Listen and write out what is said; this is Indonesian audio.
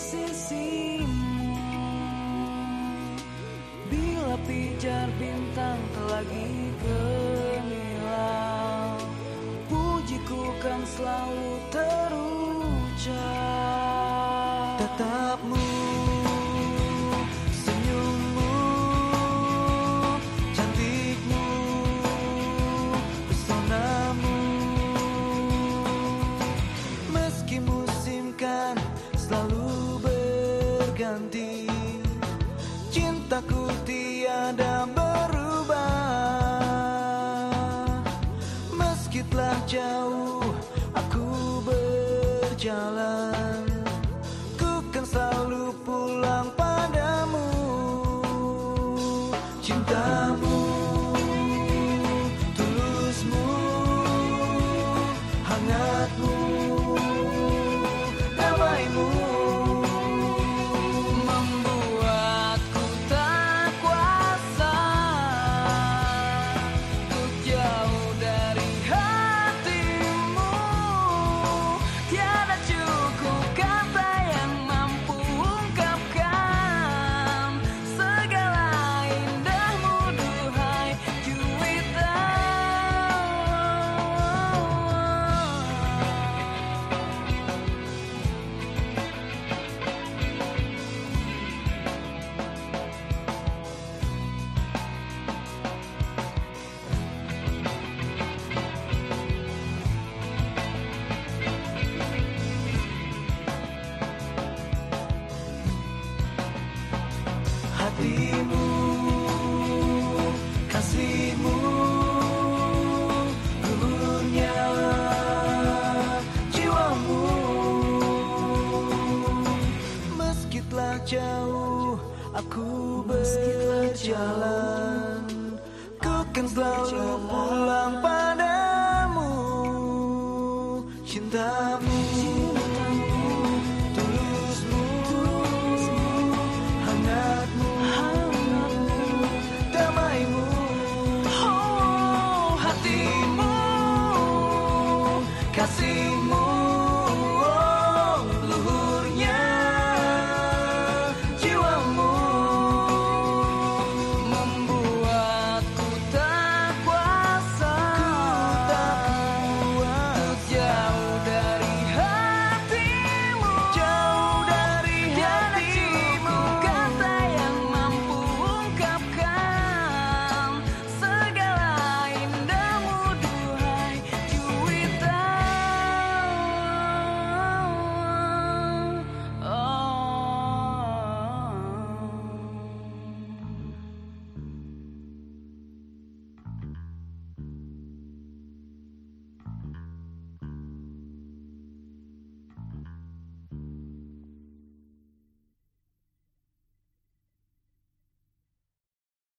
sisimu Bila pijar bintang lagi gemilang Pujiku kan selalu terucap tiada berubah. Meski telah jauh aku berjalan hatimu kasihmu luhurnya jiwamu. Meski telah jauh aku berjalan. ku kan selalu pulang padamu. Cintamu assim.